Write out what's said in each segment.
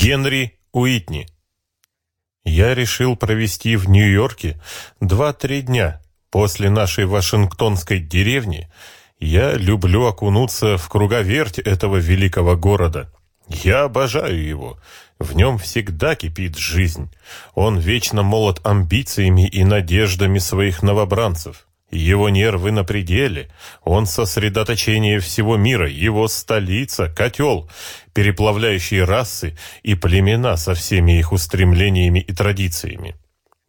Генри Уитни. Я решил провести в Нью-Йорке два-три дня после нашей вашингтонской деревни. Я люблю окунуться в круговерть этого великого города. Я обожаю его. В нем всегда кипит жизнь. Он вечно молод амбициями и надеждами своих новобранцев. Его нервы на пределе, он сосредоточение всего мира, его столица, котел, переплавляющий расы и племена со всеми их устремлениями и традициями.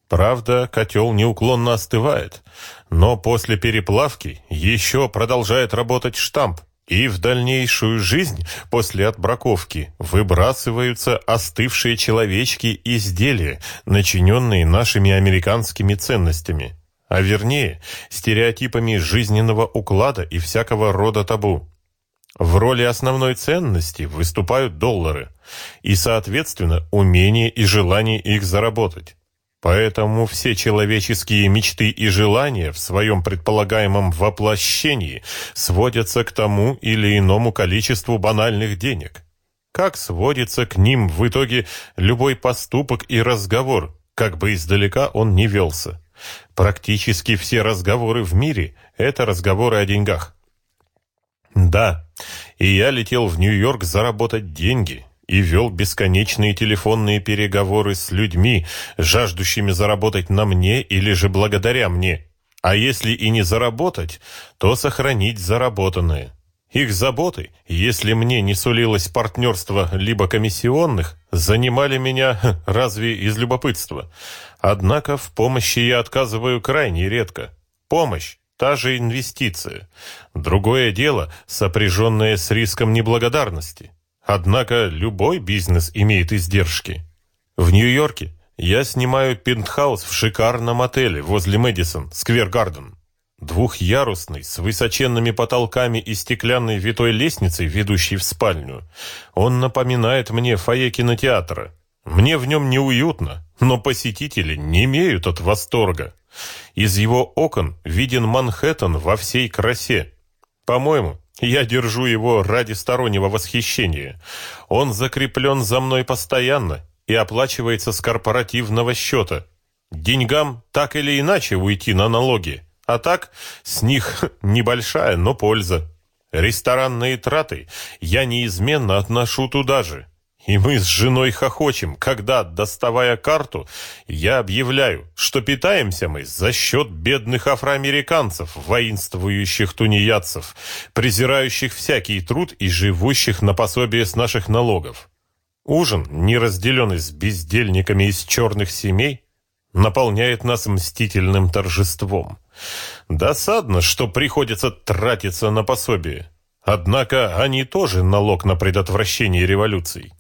Правда, котел неуклонно остывает, но после переплавки еще продолжает работать штамп, и в дальнейшую жизнь после отбраковки выбрасываются остывшие человечки изделия, начиненные нашими американскими ценностями а вернее, стереотипами жизненного уклада и всякого рода табу. В роли основной ценности выступают доллары и, соответственно, умение и желание их заработать. Поэтому все человеческие мечты и желания в своем предполагаемом воплощении сводятся к тому или иному количеству банальных денег. Как сводится к ним в итоге любой поступок и разговор, как бы издалека он ни велся. Практически все разговоры в мире – это разговоры о деньгах. Да, и я летел в Нью-Йорк заработать деньги и вел бесконечные телефонные переговоры с людьми, жаждущими заработать на мне или же благодаря мне. А если и не заработать, то сохранить заработанное. Их заботы, если мне не сулилось партнерство либо комиссионных, занимали меня разве из любопытства. Однако в помощи я отказываю крайне редко. Помощь – та же инвестиция. Другое дело, сопряженное с риском неблагодарности. Однако любой бизнес имеет издержки. В Нью-Йорке я снимаю пентхаус в шикарном отеле возле Мэдисон, Сквер Гарден. Двухъярусный, с высоченными потолками и стеклянной витой лестницей, ведущей в спальню. Он напоминает мне фойе кинотеатра. Мне в нем неуютно, но посетители не имеют от восторга. Из его окон виден Манхэттен во всей красе. По-моему, я держу его ради стороннего восхищения. Он закреплен за мной постоянно и оплачивается с корпоративного счета. Деньгам так или иначе уйти на налоги. А так, с них небольшая, но польза. Ресторанные траты я неизменно отношу туда же. И мы с женой хохочем, когда, доставая карту, я объявляю, что питаемся мы за счет бедных афроамериканцев, воинствующих тунеядцев, презирающих всякий труд и живущих на пособие с наших налогов. Ужин, не разделенный с бездельниками из черных семей, наполняет нас мстительным торжеством. Досадно, что приходится тратиться на пособие. Однако они тоже налог на предотвращение революций.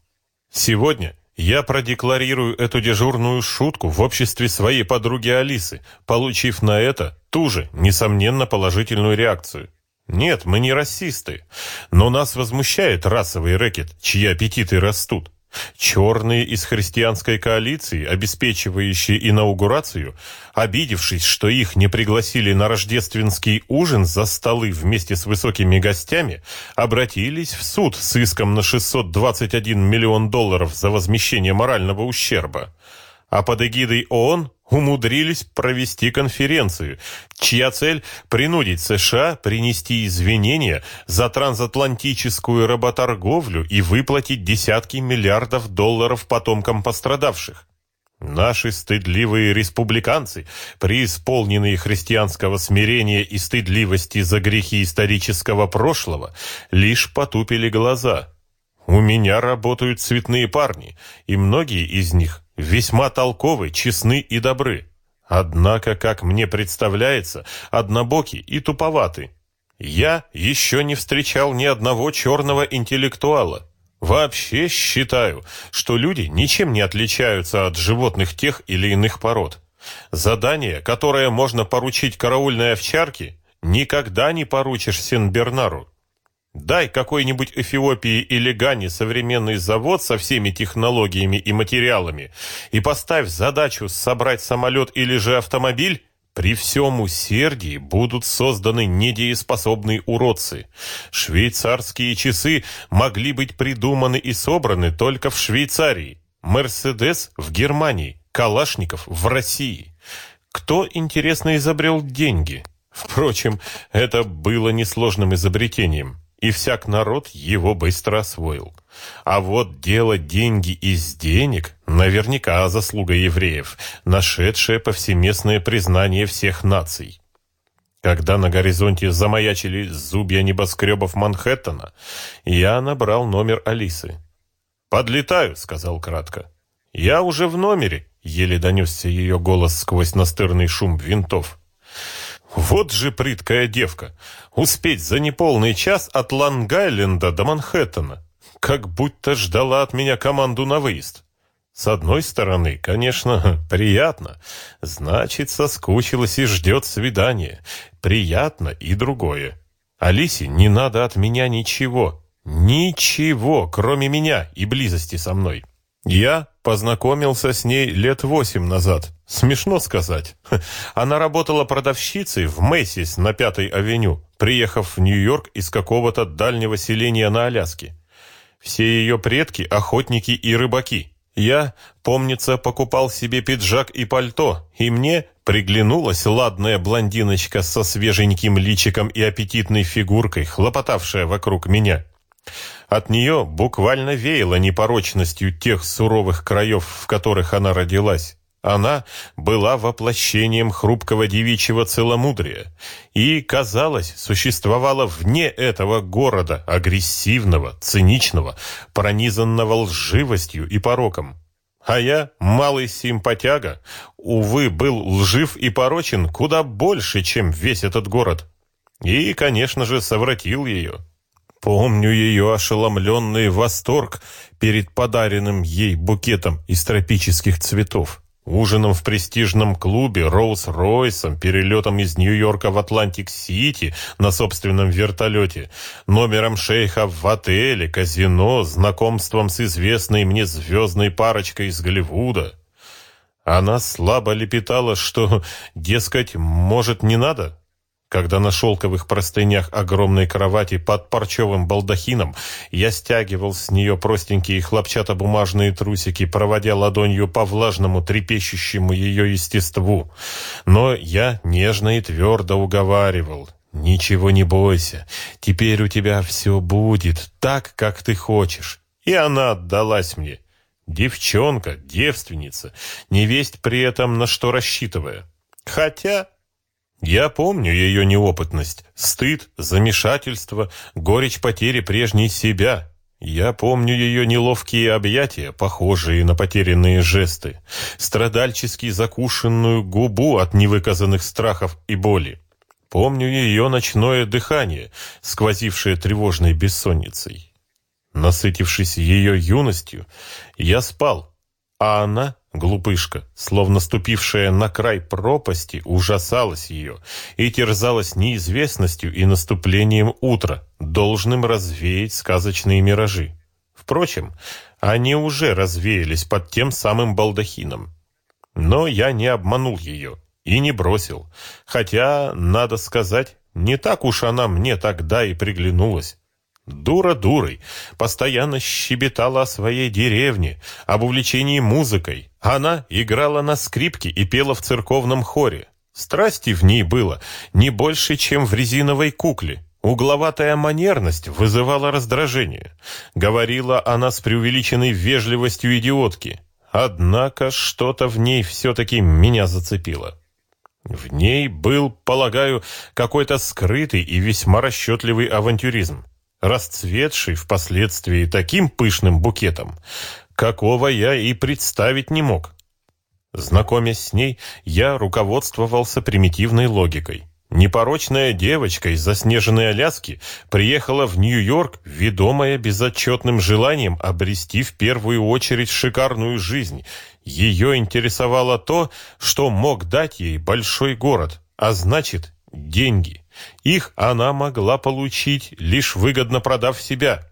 Сегодня я продекларирую эту дежурную шутку в обществе своей подруги Алисы, получив на это ту же, несомненно, положительную реакцию. Нет, мы не расисты, но нас возмущает расовый рэкет, чьи аппетиты растут. Черные из христианской коалиции, обеспечивающие инаугурацию, обидевшись, что их не пригласили на рождественский ужин за столы вместе с высокими гостями, обратились в суд с иском на 621 миллион долларов за возмещение морального ущерба. А под эгидой ООН умудрились провести конференцию, чья цель – принудить США принести извинения за трансатлантическую работорговлю и выплатить десятки миллиардов долларов потомкам пострадавших. Наши стыдливые республиканцы, преисполненные христианского смирения и стыдливости за грехи исторического прошлого, лишь потупили глаза. У меня работают цветные парни, и многие из них весьма толковы, честны и добры. Однако, как мне представляется, однобоки и туповаты. Я еще не встречал ни одного черного интеллектуала. Вообще считаю, что люди ничем не отличаются от животных тех или иных пород. Задание, которое можно поручить караульной овчарке, никогда не поручишь Сен-Бернару. Дай какой-нибудь Эфиопии или Гане современный завод со всеми технологиями и материалами и поставь задачу собрать самолет или же автомобиль, при всем усердии будут созданы недееспособные уродцы. Швейцарские часы могли быть придуманы и собраны только в Швейцарии, Мерседес в Германии, Калашников в России. Кто, интересно, изобрел деньги? Впрочем, это было несложным изобретением, и всяк народ его быстро освоил. А вот делать деньги из денег наверняка заслуга евреев, нашедшая повсеместное признание всех наций. Когда на горизонте замаячили зубья небоскребов Манхэттена, я набрал номер Алисы. «Подлетаю», — сказал кратко. «Я уже в номере», — еле донесся ее голос сквозь настырный шум винтов. «Вот же прыткая девка! Успеть за неполный час от Лангайленда до Манхэттена! Как будто ждала от меня команду на выезд!» С одной стороны, конечно, приятно. Значит, соскучилась и ждет свидания. Приятно и другое. Алисе не надо от меня ничего. Ничего, кроме меня и близости со мной. Я познакомился с ней лет восемь назад. Смешно сказать. Она работала продавщицей в Мэйсис на Пятой авеню, приехав в Нью-Йорк из какого-то дальнего селения на Аляске. Все ее предки – охотники и рыбаки. Я, помнится, покупал себе пиджак и пальто, и мне приглянулась ладная блондиночка со свеженьким личиком и аппетитной фигуркой, хлопотавшая вокруг меня. От нее буквально веяло непорочностью тех суровых краев, в которых она родилась. Она была воплощением хрупкого девичьего целомудрия и, казалось, существовала вне этого города, агрессивного, циничного, пронизанного лживостью и пороком. А я, малый симпатяга, увы, был лжив и порочен куда больше, чем весь этот город. И, конечно же, совратил ее. Помню ее ошеломленный восторг перед подаренным ей букетом из тропических цветов. Ужином в престижном клубе, Роллс-Ройсом, перелетом из Нью-Йорка в Атлантик-Сити на собственном вертолете, номером шейха в отеле, казино, знакомством с известной мне звездной парочкой из Голливуда. Она слабо лепетала, что, дескать, может, не надо, когда на шелковых простынях огромной кровати под парчовым балдахином я стягивал с нее простенькие хлопчатобумажные трусики, проводя ладонью по влажному, трепещущему ее естеству. Но я нежно и твердо уговаривал. «Ничего не бойся, теперь у тебя все будет так, как ты хочешь». И она отдалась мне. Девчонка, девственница, невесть при этом на что рассчитывая. Хотя я помню ее неопытность, стыд, замешательство, горечь потери прежней себя. Я помню ее неловкие объятия, похожие на потерянные жесты, страдальчески закушенную губу от невыказанных страхов и боли. Помню ее ночное дыхание, сквозившее тревожной бессонницей. Насытившись ее юностью, я спал, а она Глупышка, словно ступившая на край пропасти, ужасалась ее и терзалась неизвестностью и наступлением утра, должным развеять сказочные миражи. Впрочем, они уже развеялись под тем самым балдахином. Но я не обманул ее и не бросил, хотя, надо сказать, не так уж она мне тогда и приглянулась. Дура дурой, постоянно щебетала о своей деревне, об увлечении музыкой. Она играла на скрипке и пела в церковном хоре. Страсти в ней было не больше, чем в резиновой кукле. Угловатая манерность вызывала раздражение. Говорила она с преувеличенной вежливостью идиотки. Однако что-то в ней все-таки меня зацепило. В ней был, полагаю, какой-то скрытый и весьма расчетливый авантюризм расцветший впоследствии таким пышным букетом, какого я и представить не мог. Знакомясь с ней, я руководствовался примитивной логикой. Непорочная девочка из заснеженной Аляски приехала в Нью-Йорк, ведомая безотчетным желанием обрести в первую очередь шикарную жизнь. Ее интересовало то, что мог дать ей большой город, а значит, деньги. Их она могла получить, лишь выгодно продав себя.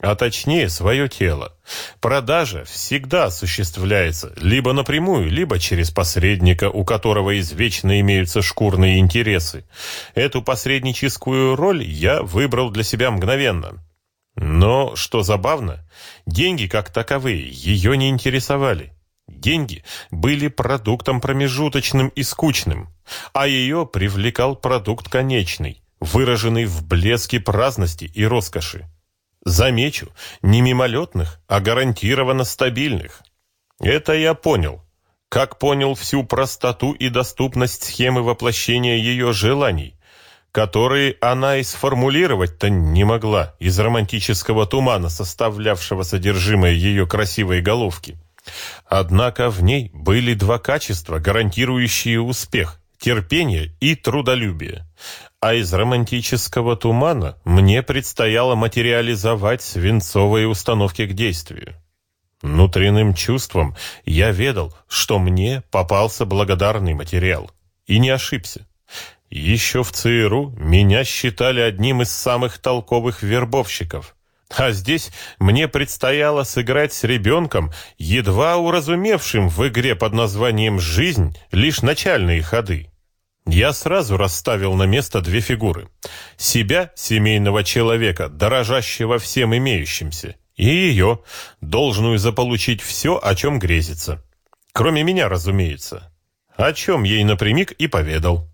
А точнее свое тело. Продажа всегда осуществляется либо напрямую, либо через посредника, у которого извечно имеются шкурные интересы. Эту посредническую роль я выбрал для себя мгновенно. Но, что забавно, деньги как таковые ее не интересовали. Деньги были продуктом промежуточным и скучным, а ее привлекал продукт конечный, выраженный в блеске праздности и роскоши. Замечу, не мимолетных, а гарантированно стабильных. Это я понял. Как понял всю простоту и доступность схемы воплощения ее желаний, которые она и сформулировать-то не могла из романтического тумана, составлявшего содержимое ее красивой головки. Однако в ней были два качества, гарантирующие успех – терпение и трудолюбие а из романтического тумана мне предстояло материализовать свинцовые установки к действию. Внутренним чувством я ведал, что мне попался благодарный материал. И не ошибся. Еще в ЦРУ меня считали одним из самых толковых вербовщиков. А здесь мне предстояло сыграть с ребенком, едва уразумевшим в игре под названием «Жизнь» лишь начальные ходы. Я сразу расставил на место две фигуры. Себя, семейного человека, дорожащего всем имеющимся, и ее, должную заполучить все, о чем грезится. Кроме меня, разумеется. О чем ей напрямик и поведал.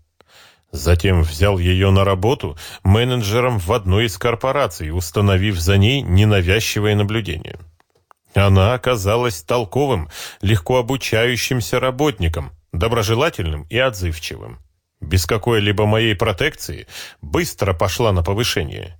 Затем взял ее на работу менеджером в одной из корпораций, установив за ней ненавязчивое наблюдение. Она оказалась толковым, легко обучающимся работником, доброжелательным и отзывчивым без какой-либо моей протекции, быстро пошла на повышение.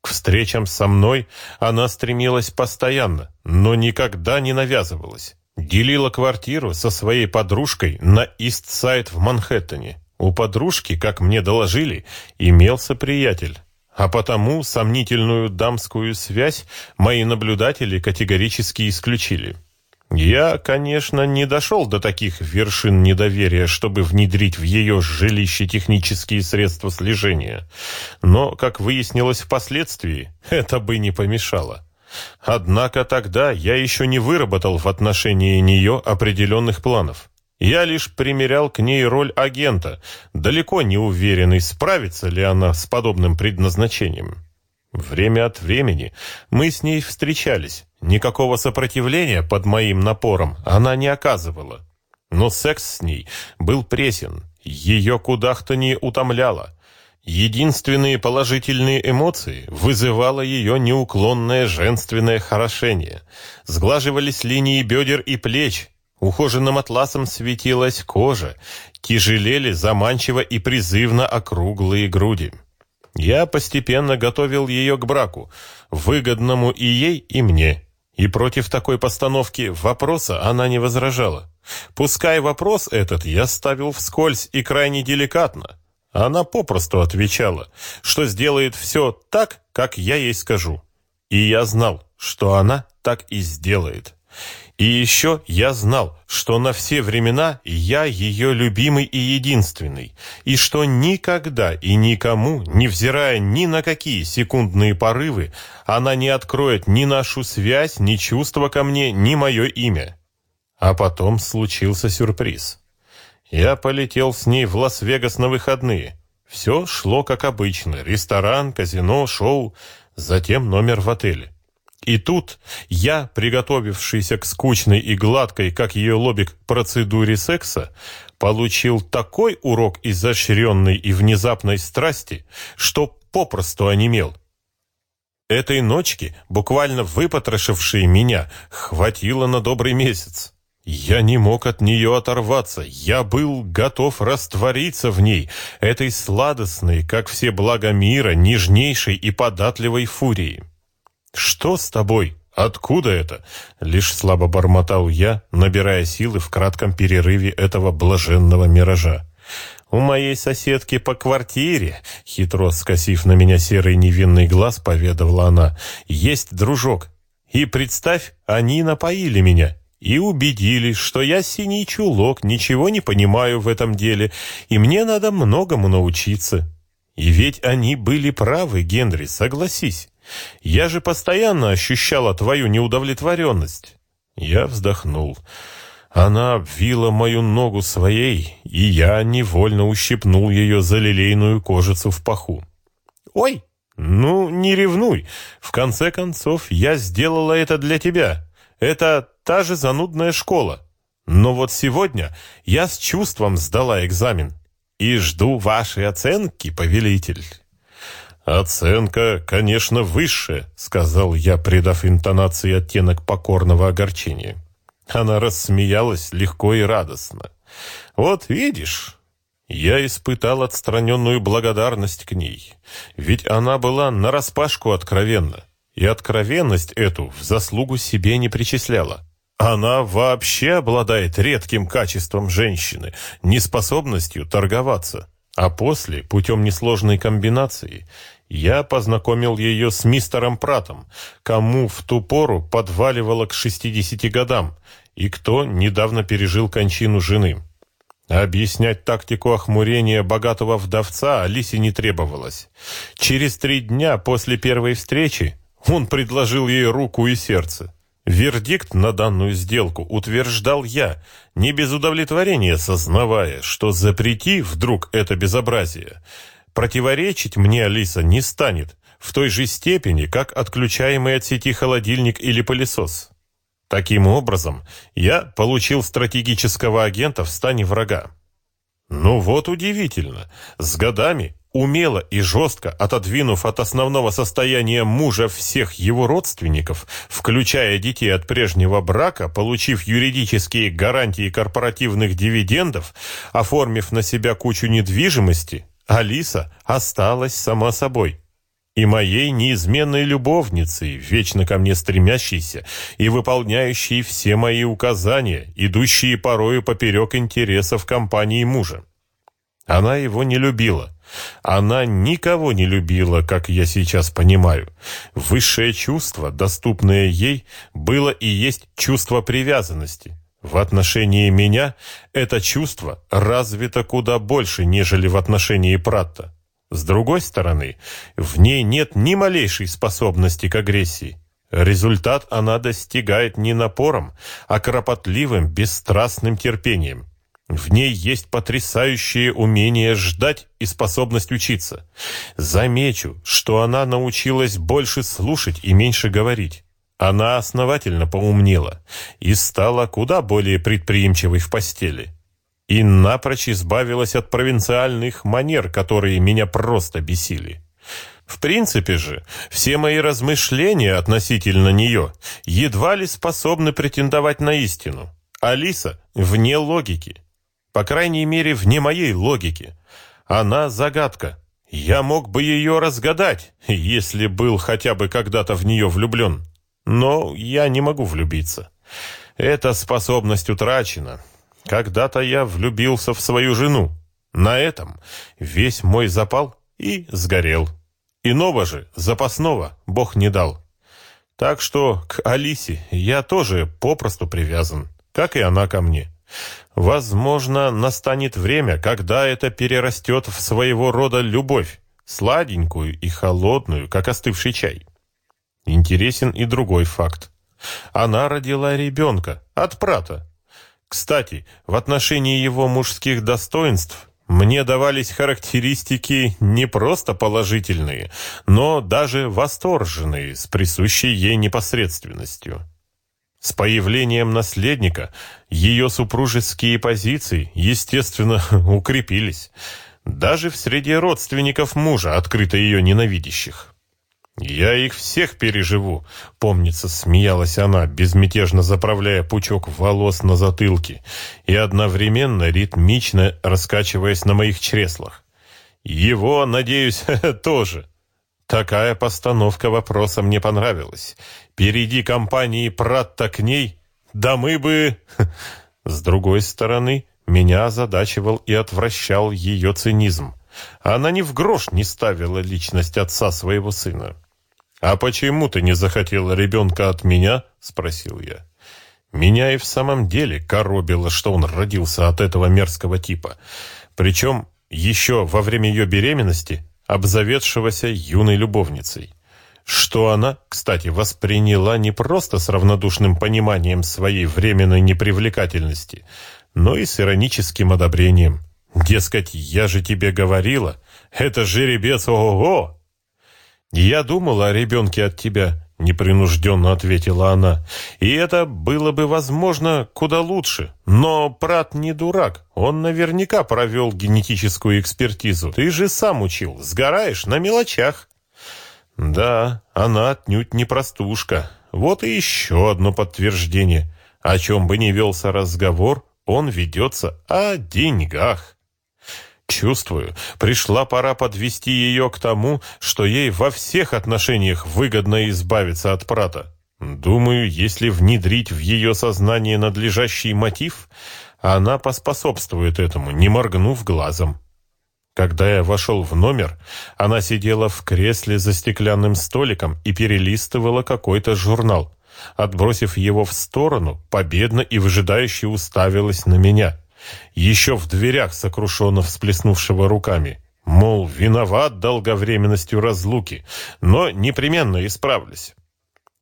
К встречам со мной она стремилась постоянно, но никогда не навязывалась. Делила квартиру со своей подружкой на Ист-Сайд в Манхэттене. У подружки, как мне доложили, имелся приятель. А потому сомнительную дамскую связь мои наблюдатели категорически исключили. Я, конечно, не дошел до таких вершин недоверия, чтобы внедрить в ее жилище технические средства слежения. Но, как выяснилось впоследствии, это бы не помешало. Однако тогда я еще не выработал в отношении нее определенных планов. Я лишь примерял к ней роль агента, далеко не уверенный, справится ли она с подобным предназначением. Время от времени мы с ней встречались. Никакого сопротивления под моим напором она не оказывала. Но секс с ней был пресен, ее куда-то не утомляло. Единственные положительные эмоции вызывало ее неуклонное женственное хорошение. Сглаживались линии бедер и плеч, ухоженным атласом светилась кожа, тяжелели заманчиво и призывно округлые груди. Я постепенно готовил ее к браку, выгодному и ей, и мне. И против такой постановки вопроса она не возражала. Пускай вопрос этот я ставил вскользь и крайне деликатно. Она попросту отвечала, что сделает все так, как я ей скажу. И я знал, что она так и сделает. И еще я знал, что на все времена я ее любимый и единственный, и что никогда и никому, невзирая ни на какие секундные порывы, она не откроет ни нашу связь, ни чувства ко мне, ни мое имя. А потом случился сюрприз. Я полетел с ней в Лас-Вегас на выходные. Все шло как обычно. Ресторан, казино, шоу, затем номер в отеле. И тут я, приготовившийся к скучной и гладкой, как ее лобик, процедуре секса, получил такой урок изощренной и внезапной страсти, что попросту онемел. Этой ночки, буквально выпотрошившей меня, хватило на добрый месяц. Я не мог от нее оторваться, я был готов раствориться в ней, этой сладостной, как все блага мира, нежнейшей и податливой фурии. «Что с тобой? Откуда это?» Лишь слабо бормотал я, набирая силы в кратком перерыве этого блаженного миража. «У моей соседки по квартире», — хитро скосив на меня серый невинный глаз, поведала она, — «есть дружок. И представь, они напоили меня» и убедились, что я синий чулок, ничего не понимаю в этом деле, и мне надо многому научиться. И ведь они были правы, Генри, согласись. Я же постоянно ощущала твою неудовлетворенность. Я вздохнул. Она обвила мою ногу своей, и я невольно ущипнул ее за лилейную кожицу в паху. «Ой, ну, не ревнуй. В конце концов, я сделала это для тебя. Это та же занудная школа. Но вот сегодня я с чувством сдала экзамен. И жду вашей оценки, повелитель». «Оценка, конечно, высшая», — сказал я, придав интонации оттенок покорного огорчения. Она рассмеялась легко и радостно. «Вот видишь, я испытал отстраненную благодарность к ней, ведь она была нараспашку откровенна, и откровенность эту в заслугу себе не причисляла. Она вообще обладает редким качеством женщины, неспособностью торговаться. А после, путем несложной комбинации, я познакомил ее с мистером Пратом, кому в ту пору подваливало к 60 годам, и кто недавно пережил кончину жены. Объяснять тактику охмурения богатого вдовца Алисе не требовалось. Через три дня после первой встречи он предложил ей руку и сердце. Вердикт на данную сделку утверждал я, не без удовлетворения сознавая, что запрети вдруг это безобразие. Противоречить мне Алиса не станет в той же степени, как отключаемый от сети холодильник или пылесос. Таким образом, я получил стратегического агента в стане врага. Ну вот удивительно, с годами, умело и жестко отодвинув от основного состояния мужа всех его родственников, включая детей от прежнего брака, получив юридические гарантии корпоративных дивидендов, оформив на себя кучу недвижимости, Алиса осталась сама собой и моей неизменной любовницей, вечно ко мне стремящейся и выполняющей все мои указания, идущие порою поперек интересов компании мужа. Она его не любила. Она никого не любила, как я сейчас понимаю. Высшее чувство, доступное ей, было и есть чувство привязанности. В отношении меня это чувство развито куда больше, нежели в отношении Пратта. С другой стороны, в ней нет ни малейшей способности к агрессии. Результат она достигает не напором, а кропотливым, бесстрастным терпением. В ней есть потрясающее умение ждать и способность учиться. Замечу, что она научилась больше слушать и меньше говорить. Она основательно поумнела и стала куда более предприимчивой в постели и напрочь избавилась от провинциальных манер, которые меня просто бесили. В принципе же, все мои размышления относительно нее едва ли способны претендовать на истину. Алиса вне логики. По крайней мере, вне моей логики. Она загадка. Я мог бы ее разгадать, если был хотя бы когда-то в нее влюблен. Но я не могу влюбиться. Эта способность утрачена, когда-то я влюбился в свою жену. На этом весь мой запал и сгорел. Иного же, запасного, Бог не дал. Так что к Алисе я тоже попросту привязан, как и она ко мне. Возможно, настанет время, когда это перерастет в своего рода любовь, сладенькую и холодную, как остывший чай. Интересен и другой факт. Она родила ребенка от брата, кстати, в отношении его мужских достоинств мне давались характеристики не просто положительные, но даже восторженные, с присущей ей непосредственностью. С появлением наследника ее супружеские позиции, естественно, укрепились, даже в среде родственников мужа, открыто ее ненавидящих. «Я их всех переживу», — помнится, смеялась она, безмятежно заправляя пучок волос на затылке и одновременно ритмично раскачиваясь на моих чреслах. «Его, надеюсь, тоже». Такая постановка вопроса мне понравилась. Перейди компании Пратта к ней, да мы бы... С другой стороны, меня озадачивал и отвращал ее цинизм. Она ни в грош не ставила личность отца своего сына. «А почему ты не захотела ребенка от меня?» — спросил я. Меня и в самом деле коробило, что он родился от этого мерзкого типа. Причем еще во время ее беременности, обзаведшегося юной любовницей. что она, кстати, восприняла не просто с равнодушным пониманием своей временной непривлекательности, но и с ироническим одобрением. Дескать, я же тебе говорила, это жеребец ого-го! Я думала о ребенке от тебя, непринужденно ответила она. И это было бы, возможно, куда лучше. Но Прат не дурак. Он наверняка провел генетическую экспертизу. Ты же сам учил. Сгораешь на мелочах. Да, она отнюдь не простушка. Вот и еще одно подтверждение. О чем бы ни велся разговор, он ведется о деньгах. Чувствую, пришла пора подвести ее к тому, что ей во всех отношениях выгодно избавиться от Прата. Думаю, если внедрить в ее сознание надлежащий мотив, она поспособствует этому, не моргнув глазом. Когда я вошел в номер, она сидела в кресле за стеклянным столиком и перелистывала какой-то журнал. Отбросив его в сторону, победно и выжидающе уставилась на меня. Еще в дверях сокрушенно всплеснувшего руками. Мол, виноват долговременностью разлуки, но непременно исправлюсь.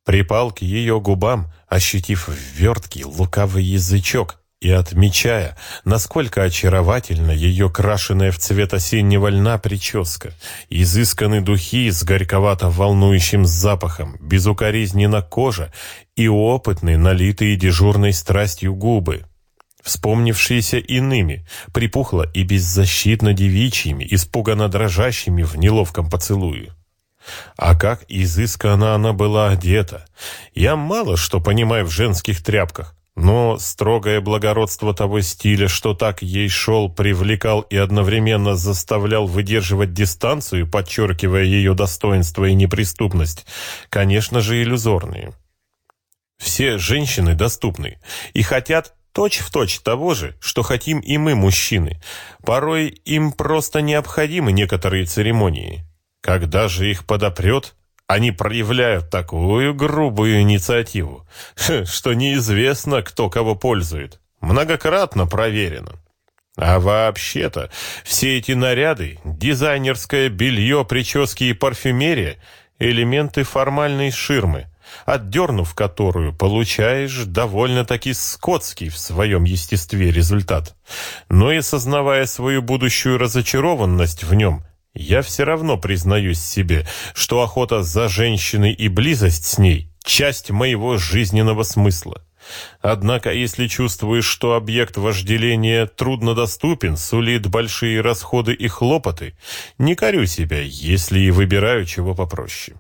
Припал к ее губам, ощутив верткий лукавый язычок, и отмечая, насколько очаровательна ее крашеная в цвет осеннего льна прическа, изысканы духи с горьковато-волнующим запахом, безукоризненно кожа и опытные, налитые дежурной страстью губы, вспомнившиеся иными, припухло и беззащитно девичьими, испуганно дрожащими в неловком поцелуе. А как изысканно она была одета! Я мало что понимаю в женских тряпках, но строгое благородство того стиля, что так ей шел, привлекал и одновременно заставлял выдерживать дистанцию, подчеркивая ее достоинство и неприступность, конечно же, иллюзорные. Все женщины доступны и хотят точь-в-точь точь того же, что хотим и мы, мужчины. Порой им просто необходимы некоторые церемонии. Когда же их подопрет, они проявляют такую грубую инициативу, что неизвестно, кто кого пользует. Многократно проверено. А вообще-то, все эти наряды, дизайнерское белье, прически и парфюмерия – элементы формальной ширмы, отдернув которую, получаешь довольно-таки скотский в своем естестве результат. Но и сознавая свою будущую разочарованность в нем – я все равно признаюсь себе, что охота за женщиной и близость с ней – часть моего жизненного смысла. Однако, если чувствуешь, что объект вожделения труднодоступен, сулит большие расходы и хлопоты, не корю себя, если и выбираю чего попроще.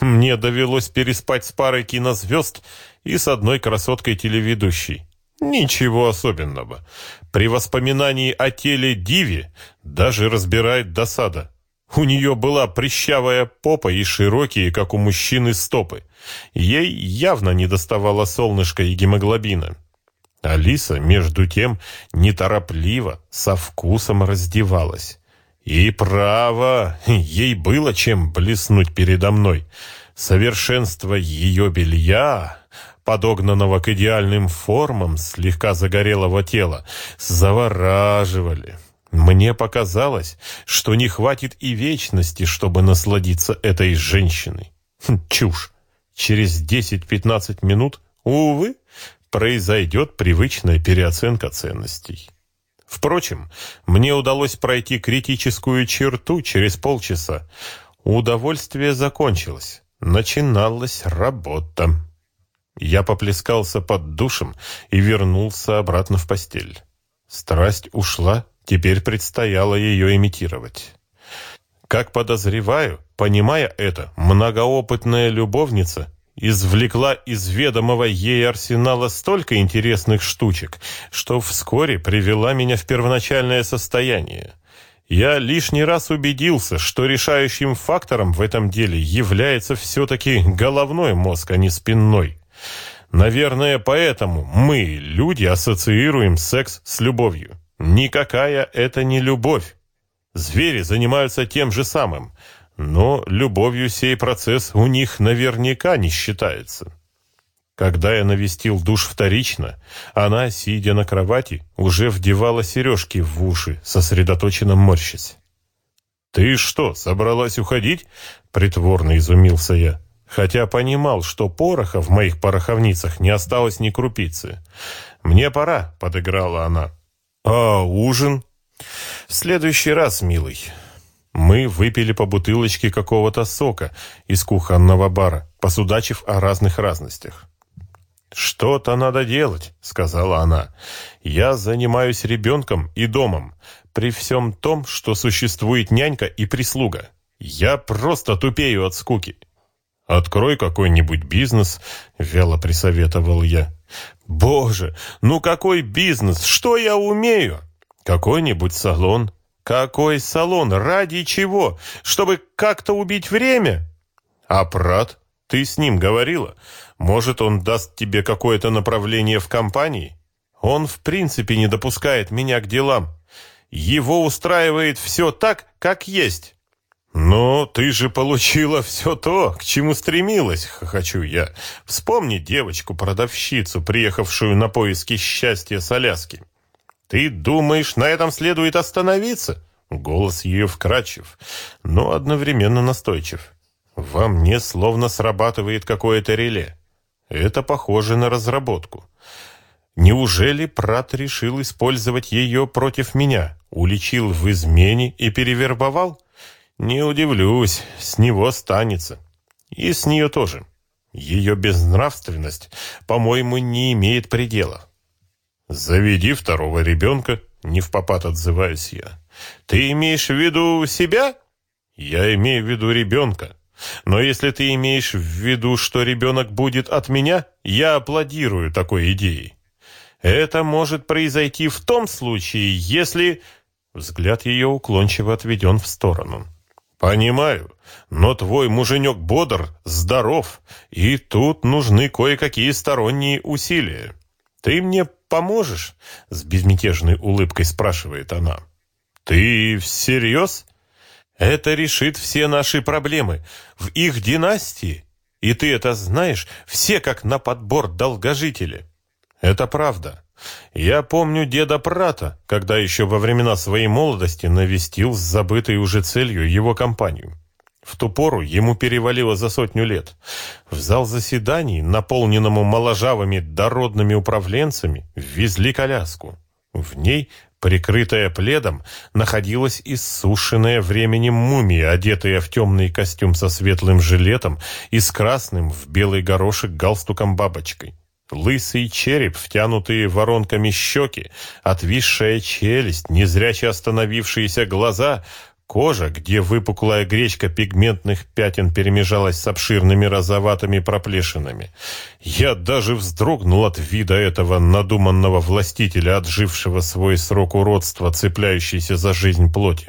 Мне довелось переспать с парой кинозвезд и с одной красоткой-телеведущей. Ничего особенного. При воспоминании о теле Диви даже разбирает досада. У нее была прищавая попа и широкие, как у мужчины, стопы. Ей явно не доставало солнышка и гемоглобина. Алиса, между тем, неторопливо, со вкусом раздевалась. И право, ей было чем блеснуть передо мной. Совершенство ее белья подогнанного к идеальным формам слегка загорелого тела, завораживали. Мне показалось, что не хватит и вечности, чтобы насладиться этой женщиной. Хм, чушь. Через 10-15 минут, увы, произойдет привычная переоценка ценностей. Впрочем, мне удалось пройти критическую черту через полчаса. Удовольствие закончилось. Начиналась работа. Я поплескался под душем и вернулся обратно в постель. Страсть ушла, теперь предстояло ее имитировать. Как подозреваю, понимая это, многоопытная любовница извлекла из ведомого ей арсенала столько интересных штучек, что вскоре привела меня в первоначальное состояние. Я лишний раз убедился, что решающим фактором в этом деле является все-таки головной мозг, а не спинной. Наверное, поэтому мы, люди, ассоциируем секс с любовью. Никакая это не любовь. Звери занимаются тем же самым, но любовью сей процесс у них наверняка не считается. Когда я навестил душ вторично, она, сидя на кровати, уже вдевала сережки в уши, сосредоточенно морщась. «Ты что, собралась уходить?» Притворно изумился я, хотя понимал, что пороха в моих пороховницах не осталось ни крупицы. «Мне пора», — подыграла она. «А ужин?» «В следующий раз, милый». Мы выпили по бутылочке какого-то сока из кухонного бара, посудачив о разных разностях. «Что-то надо делать», — сказала она. «Я занимаюсь ребенком и домом, при всем том, что существует нянька и прислуга. Я просто тупею от скуки». «Открой какой-нибудь бизнес», — вяло присоветовал я. «Боже, ну какой бизнес? Что я умею?» «Какой-нибудь салон». «Какой салон? Ради чего? Чтобы как-то убить время?» «А Прат? Ты с ним говорила? Может, он даст тебе какое-то направление в компании? Он в принципе не допускает меня к делам. Его устраивает все так, как есть». «Но ты же получила все то, к чему стремилась», — хохочу я. «Вспомни девочку-продавщицу, приехавшую на поиски счастья с Аляски». «Ты думаешь, на этом следует остановиться?» Голос ее вкрадчив, но одновременно настойчив. «Во мне словно срабатывает какое-то реле. Это похоже на разработку. Неужели Прат решил использовать ее против меня, уличил в измене и перевербовал?» Не удивлюсь, с него станется. И с нее тоже. Ее безнравственность, по-моему, не имеет предела. «Заведи второго ребенка», — не в попад отзываюсь я. «Ты имеешь в виду себя?» «Я имею в виду ребенка. Но если ты имеешь в виду, что ребенок будет от меня, я аплодирую такой идее. Это может произойти в том случае, если...» Взгляд ее уклончиво отведен в сторону. «Понимаю, но твой муженек бодр, здоров, и тут нужны кое-какие сторонние усилия. Ты мне поможешь?» — с безмятежной улыбкой спрашивает она. «Ты всерьез?» «Это решит все наши проблемы. В их династии, и ты это знаешь, все как на подбор долгожители. Это правда. Я помню деда Прата, когда еще во времена своей молодости навестил с забытой уже целью его компанию. В ту пору ему перевалило за сотню лет. В зал заседаний, наполненному моложавыми дородными управленцами, ввезли коляску. В ней, прикрытая пледом, находилась иссушенная временем мумия, одетая в темный костюм со светлым жилетом и с красным в белый горошек галстуком-бабочкой. Лысый череп, втянутые воронками щеки, отвисшая челюсть, незряче остановившиеся глаза, кожа, где выпуклая гречка пигментных пятен перемежалась с обширными розоватыми проплешинами. Я даже вздрогнул от вида этого надуманного властителя, отжившего свой срок уродства, цепляющийся за жизнь плоти.